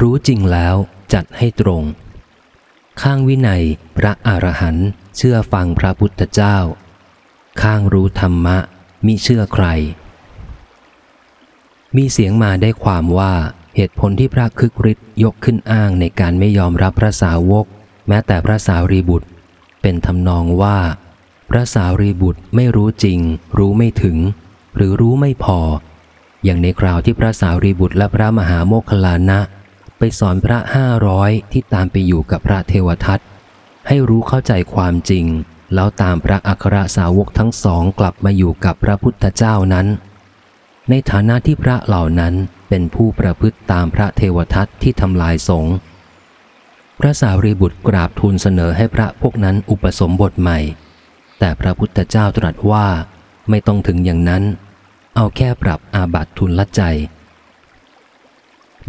รู้จริงแล้วจัดให้ตรง ข้างวินัยพระอรหันต์เชื่อฟังพระพุทธเจ้า ข้างรู้ธรรมะมิเชื่อใคร มีเสียงมาได้ความว่าเหตุผลที่พระคึกฤทธิ์ยกขึ้นอ้างในการไม่ยอมรับพระสาวก แม้แต่พระสารีบุตร เป็นทำนองว่า พระสารีบุตรไม่รู้จริง รู้ไม่ถึง หรือรู้ไม่พอ อย่างในคราวที่พระสารีบุตรและพระมหาโมคคลานะ ไปสอนพระห้าร้อยที่ตามไปอยู่กับพระเทวทัตให้รู้เข้าใจความจริง แล้วตามพระอัครสาวกทั้งสองกลับมาอยู่กับพระพุทธเจ้านั้น ในฐานะที่พระเหล่านั้นเป็นผู้ประพฤติตามพระเทวทัตที่ทำลายสงฆ์พระสารีบุตรกราบทูลเสนอให้พระพวกนั้นอุปสมบทใหม่ แต่พระพุทธเจ้าตรัสว่าไม่ต้องถึงอย่างนั้น เอาแค่ปรับอาบัติทุนละใจ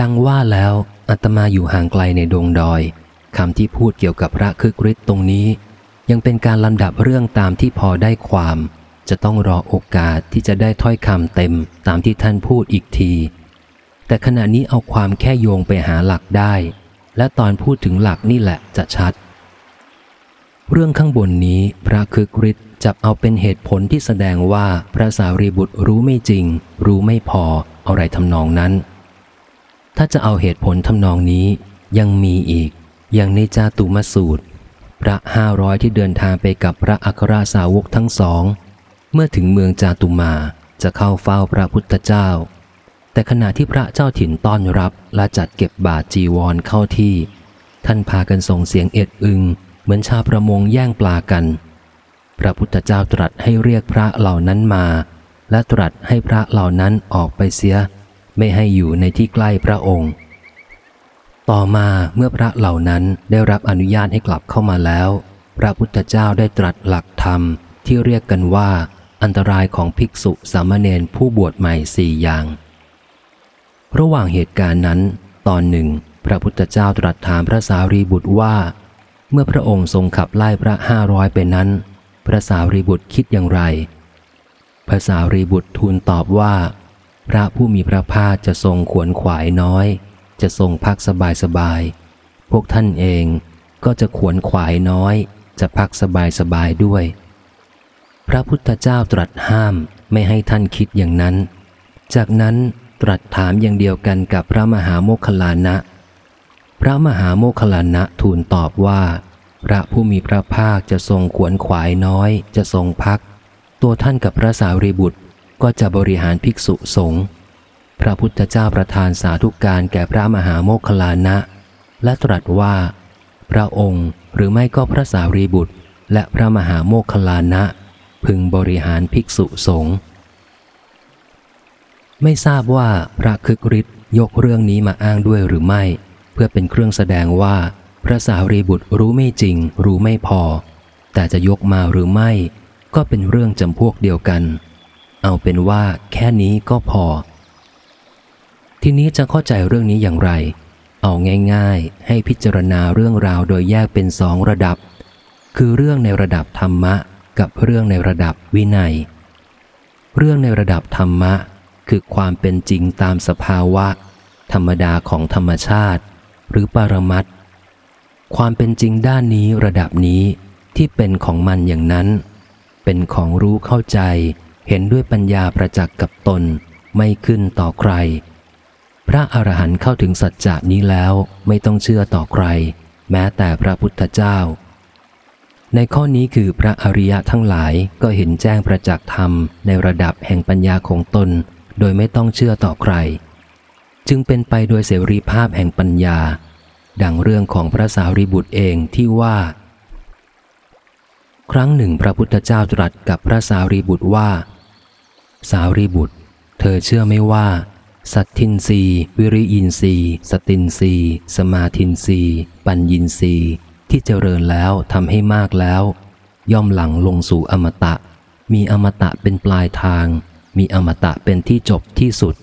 ดังว่าแล้วอาตมาอยู่ห่างไกลในดงดอยคำที่พูดเกี่ยวกับพระคึกฤทธิ์ตรงนี้ ยังเป็นการลำดับเรื่องตามที่พอได้ความ จะต้องรอโอกาสที่จะได้ถ้อยคำเต็มตามที่ท่านพูดอีกที แต่ขณะนี้เอาความแค่โยงไปหาหลักได้ และตอนพูดถึงหลักนี่แหละจะชัด เรื่องข้างบนนี้พระคึกฤทธิ์จับเอาเป็นเหตุผลที่แสดงว่าพระสารีบุตรรู้ไม่จริง รู้ไม่พออะไรทำนองนั้น ถ้าจะเอาเหตุผลทำนองนี้ยังมีอีก อย่างในจาตุมสูตร พระห้าร้อยที่เดินทางไปกับพระอัครสาวกทั้งสอง เมื่อถึงเมืองจาตุมาจะเข้าเฝ้าพระพุทธเจ้า แต่ขณะที่พระเจ้าถิ่นต้อนรับและจัดเก็บบาตรจีวรเข้าที่ ท่านพากันส่งเสียงเอ็ดอึง เหมือนชาวประมงแย่งปลากัน พระพุทธเจ้าตรัสให้เรียกพระเหล่านั้นมา และตรัสให้พระเหล่านั้นออกไปเสีย ไม่ให้อยู่ในที่ใกล้พระองค์ ต่อมาเมื่อพระเหล่านั้นได้รับอนุญาตให้กลับเข้ามาแล้ว พระพุทธเจ้าได้ตรัสหลักธรรมที่เรียกกันว่า อันตรายของภิกษุสามเณรผู้บวชใหม่สี่อย่าง ระหว่างเหตุการณ์นั้น ตอนหนึ่ง พระพุทธเจ้าตรัสถามพระสารีบุตรว่า เมื่อพระองค์ทรงขับไล่พระห้าร้อยไปนั้น พระสารีบุตรคิดอย่างไร พระสารีบุตรทูลตอบว่า พระผู้มีพระภาคจะทรงขวนขวายน้อย จะทรงพักสบายสบาย พวกท่านเองก็จะขวนขวายน้อย จะพักสบายสบายด้วย พระพุทธเจ้าตรัสห้ามไม่ให้ท่านคิดอย่างนั้น จากนั้นตรัสถามอย่างเดียวกันกับพระมหาโมคคลานะ พระมหาโมคคลลานะทูลตอบว่า พระผู้มีพระภาคจะทรงขวนขวายน้อย จะทรงพัก ตัวท่านกับพระสารีบุตร ก็จะบริหารภิกษุสงฆ์พระพุทธเจ้าประทานสาธุการแก่พระมหาโมคคลานะ และตรัสว่า พระองค์หรือไม่ก็พระสารีบุตร และพระมหาโมคคลลานะ พึงบริหารภิกษุสงฆ์ไม่ทราบว่าพระคึกฤทธิ์ยกเรื่องนี้มาอ้างด้วยหรือไม่ เพื่อเป็นเครื่องแสดงว่า พระสารีบุตรรู้ไม่จริง รู้ไม่พอ แต่จะยกมาหรือไม่ ก็เป็นเรื่องจำพวกเดียวกัน เอาเป็นว่าแค่นี้ก็พอ ทีนี้จะเข้าใจเรื่องนี้อย่างไร เอาง่าย ๆ ให้พิจารณาเรื่องราวโดยแยกเป็นสองระดับ คือเรื่องในระดับธรรมะ กับเรื่องในระดับวินัย เรื่องในระดับธรรมะ คือความเป็นจริงตามสภาวะ ธรรมดาของธรรมชาติ หรือปรมัตถ์ความเป็นจริงด้านนี้ระดับนี้ที่เป็นของมันอย่างนั้น เป็นของรู้เข้าใจ เห็นด้วยปัญญาประจักษ์กับตนไม่ขึ้นต่อใคร พระอรหันต์เข้าถึงสัจจะนี้แล้วไม่ต้องเชื่อต่อใคร แม้แต่พระพุทธเจ้า ในข้อนี้คือพระอริยะทั้งหลายก็เห็นแจ้งประจักษ์ธรรมในระดับแห่งปัญญาของตน โดยไม่ต้องเชื่อต่อใคร จึงเป็นไปโดยเสรีภาพแห่งปัญญา ดังเรื่องของพระสารีบุตรเองที่ว่า ครั้งหนึ่งพระพุทธเจ้าตรัสกับพระสารีบุตรว่า สารีบุตร เธอเชื่อไม่ว่า สัตทินรีวิริยินรีสตินรีสมาทินรีปัญญินรีที่เจริญแล้วทำให้มากแล้ว ย่อมหลังลงสู่อมตะ มีอมตะเป็นปลายทาง มีอมตะเป็นที่จบที่สุด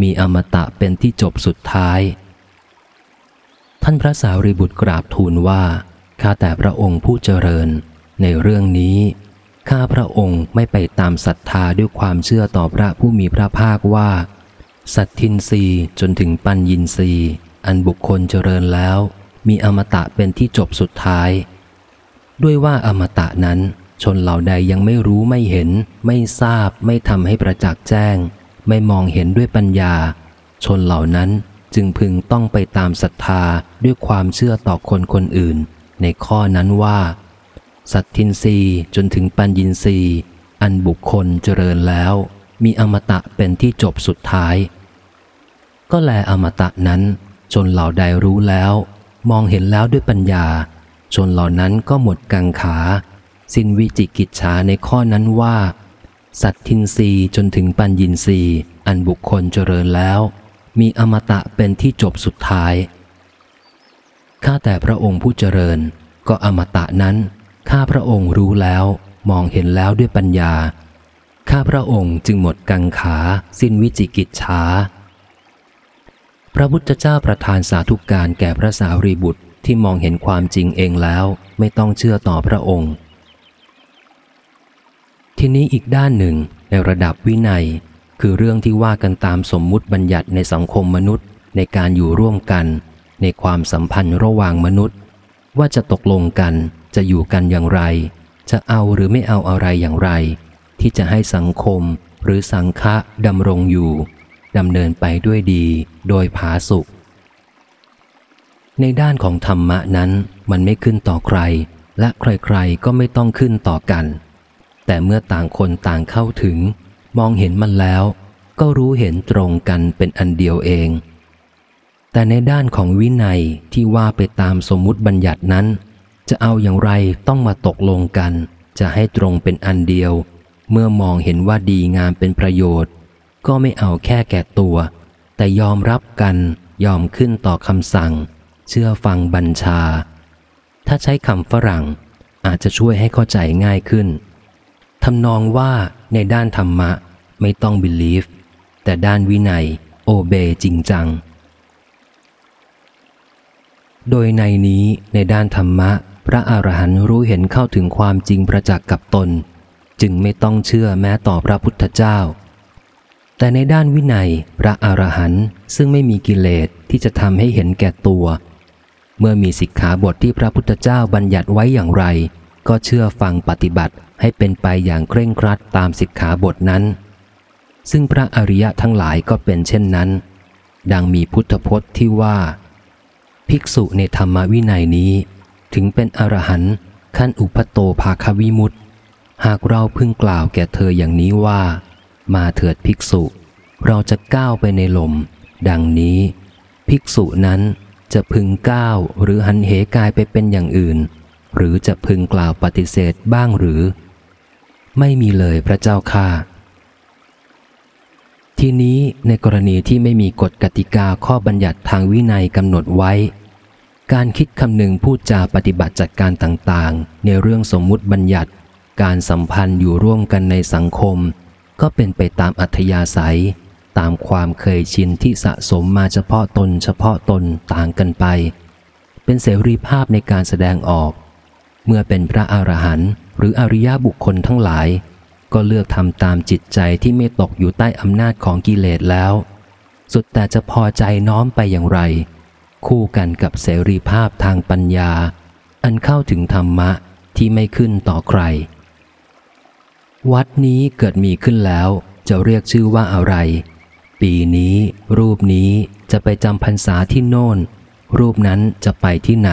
มีอมตะเป็นที่จบสุดท้าย ท่านพระสารีบุตรกราบทูลว่าข้าแต่พระองค์ผู้เจริญ ในเรื่องนี้ข้าพระองค์ไม่ไปตามศรัทธาด้วยความเชื่อต่อพระผู้มีพระภาคว่า สัตทินรีจนถึงปัญญินรีออันบุคคลเจริญแล้ว มีอมตะเป็นที่จบสุดท้าย ด้วยว่าอมตะนั้นชนเหล่าใดยังไม่รู้ไม่เห็น ไม่ทราบไม่ทำให้ประจักษ์แจ้ง ไม่มองเห็นด้วยปัญญา ชนเหล่านั้นจึงพึงต้องไปตามศรัทธาด้วยความเชื่อต่อคนคนอื่น ในข้อนั้นว่า สัตทินรีจนถึงปัญญินรีอันบุคคลเจริญแล้ว มีอมตะเป็นที่จบสุดท้าย ก็แลอมตะนั้นชนเหล่าใดรู้แล้ว มองเห็นแล้วด้วยปัญญาชนเหล่านั้นก็หมดกังขา สิ้นวิจิกิจฉาในข้อนั้นว่า สัตทินรีจนถึงปัญญินรีอันบุคคลเจริญแล้ว มีอมตะเป็นที่จบสุดท้ายข้าแต่พระองค์ผู้เจริญ ก็อมตะนั้น ข้าพระองค์รู้แล้วมองเห็นแล้วด้วยปัญญา ข้าพระองค์จึงหมดกังขา สิ้นวิจิกิจฉาพระพุทธเจ้าประทานสาธุการแก่พระสารีบุตรที่มองเห็นความจริงเองแล้วไม่ต้องเชื่อต่อพระองค์ ทีนี้อีกด้านหนึ่งในระดับวินัย คือเรื่องที่ว่ากันตามสมมุติบัญญัติในสังคมมนุษย์ ในการอยู่ร่วมกัน ในความสัมพันธ์ระหว่างมนุษย์ ว่าจะตกลงกัน จะอยู่กันอย่างไร จะเอาหรือไม่เอาอะไรอย่างไร ที่จะให้สังคมหรือสังฆะดำรงอยู่ดำเนินไปด้วยดีโดยผาสุข ในด้านของธรรมะนั้นมันไม่ขึ้นต่อใคร และใครๆก็ไม่ต้องขึ้นต่อกัน แต่เมื่อต่างคนต่างเข้าถึง มองเห็นมันแล้ว ก็รู้เห็นตรงกันเป็นอันเดียวเอง แต่ในด้านของวินัยที่ว่าไปตามสมมุติบัญญัตินั้น จะเอาอย่างไรต้องมาตกลงกัน จะให้ตรงเป็นอันเดียว เมื่อมองเห็นว่าดีงามเป็นประโยชน์ ก็ไม่เอาแค่แก่ตัว แต่ยอมรับกันยอมขึ้นต่อคำสั่ง เชื่อฟังบัญชา ถ้าใช้คำฝรั่ง อาจจะช่วยให้เข้าใจง่ายขึ้นทำนองว่าในด้านธรรมะไม่ต้อง believe แต่ด้านวินัย obey จริงจัง โดยในนี้ในด้านธรรมะ พระอรหันต์รู้เห็นเข้าถึงความจริงประจักษ์กับตน จึงไม่ต้องเชื่อแม้ต่อพระพุทธเจ้า แต่ในด้านวินัยพระอรหันต์ซึ่งไม่มีกิเลสที่จะทำให้เห็นแก่ตัว เมื่อมีสิกขาบทที่พระพุทธเจ้าบัญญัติไว้อย่างไร ก็เชื่อฟังปฏิบัติให้เป็นไปอย่างเคร่งครัดตามสิกขาบทนั้น ซึ่งพระอริยะทั้งหลายก็เป็นเช่นนั้น ดังมีพุทธพจน์ที่ว่า ภิกษุในธรรมวินัยนี้ ถึงเป็นอรหันต์ขั้นอุปโตภาควิมุตติหากเราพึงกล่าวแก่เธออย่างนี้ว่า มาเถิดภิกษุ เราจะก้าวไปในลม ดังนี้ ภิกษุนั้นจะพึงก้าวหรือหันเหกายไปเป็นอย่างอื่น หรือจะพึงกล่าวปฏิเสธบ้างหรือ ไม่มีเลยพระเจ้าค่าทีนี้ในกรณีที่ไม่มีกฎกติกาข้อบัญญัติทางวินัยกำหนดไว้ การคิดคำหนึ่งพูดจาปฏิบัติจัดการต่างๆ ในเรื่องสมมุติบัญญัติ การสัมพันธ์อยู่ร่วมกันในสังคม ก็เป็นไปตามอัธยาศัย ตามความเคยชินที่สะสมมาเฉพาะตน เฉพาะตนต่างกันไป เป็นเสรีภาพในการแสดงออก เมื่อเป็นพระอรหันต์หรืออริยบุคคลทั้งหลาย ก็เลือกทำตามจิตใจที่ไม่ตกอยู่ใต้อำนาจของกิเลสแล้ว สุดแต่จะพอใจน้อมไปอย่างไร คู่กันกับเสรีภาพทางปัญญา อันเข้าถึงธรรมะที่ไม่ขึ้นต่อใคร วัดนี้เกิดมีขึ้นแล้วจะเรียกชื่อว่าอะไร ปีนี้ รูปนี้จะไปจำพรรษาที่โน่น รูปนั้นจะไปที่ไหน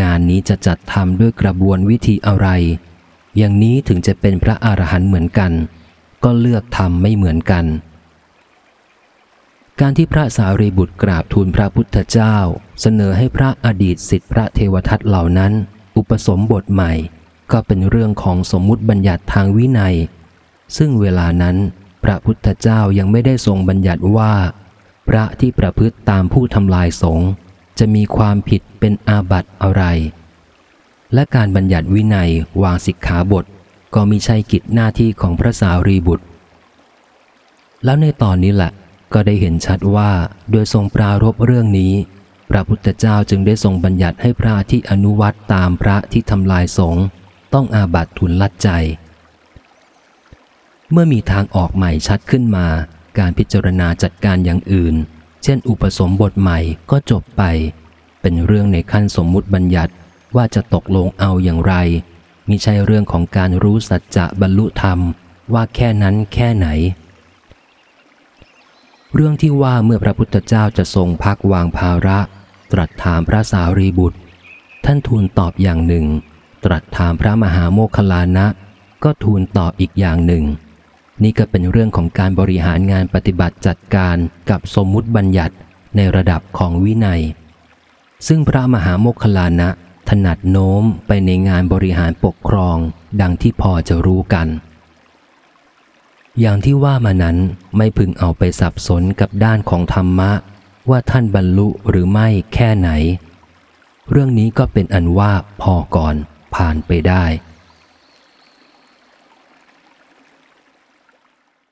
งานนี้จะจัดทำด้วยกระบวนวิธีอะไร อย่างนี้ถึงจะเป็นพระอรหันต์เหมือนกัน ก็เลือกทำไม่เหมือนกัน การที่พระสารีบุตรกราบทูลพระพุทธเจ้า เสนอให้พระอดีตสิทธิพระเทวทัตเหล่านั้น อุปสมบทใหม่ ก็เป็นเรื่องของสมมุติบัญญัติทางวินัย ซึ่งเวลานั้น พระพุทธเจ้ายังไม่ได้ทรงบัญญัติว่า พระที่ประพฤติตามผู้ทำลายสงฆ์จะมีความผิดเป็นอาบัติอะไร และการบัญญัติวินัยวางสิกขาบท ก็มิใช่กิจหน้าที่ของพระสารีบุตร แล้วในตอนนี้แหละ ก็ได้เห็นชัดว่าโดยทรงปรารบเรื่องนี้ พระพุทธเจ้าจึงได้ทรงบัญญัติให้พระที่อนุวัตตามพระที่ทำลายสงฆ์ต้องอาบัติทุนลัดใจ เมื่อมีทางออกใหม่ชัดขึ้นมา การพิจารณาจัดการอย่างอื่น เช่น อุปสมบทใหม่ก็จบไป เป็นเรื่องในขั้นสมมุติบัญญัติว่าจะตกลงเอาอย่างไรมิใช่เรื่องของการรู้สัจจะบรรลุธรรมว่าแค่นั้นแค่ไหน เรื่องที่ว่าเมื่อพระพุทธเจ้าจะทรงพักวางภาระ ตรัสถามพระสารีบุตร ท่านทูลตอบอย่างหนึ่ง ตรัสถามพระมหาโมคคลานะ ก็ทูลตอบอีกอย่างหนึ่ง นี่ก็เป็นเรื่องของการบริหารงานปฏิบัติจัดการกับสมมุติบัญญัติในระดับของวินัย ซึ่งพระมหาโมคคลานะถนัดโน้มไปในงานบริหารปกครอง ดังที่พอจะรู้กัน อย่างที่ว่ามานั้นไม่พึงเอาไปสับสนกับด้านของธรรมะ ว่าท่านบรรลุหรือไม่แค่ไหน เรื่องนี้ก็เป็นอันว่าพอก่อนผ่านไปได้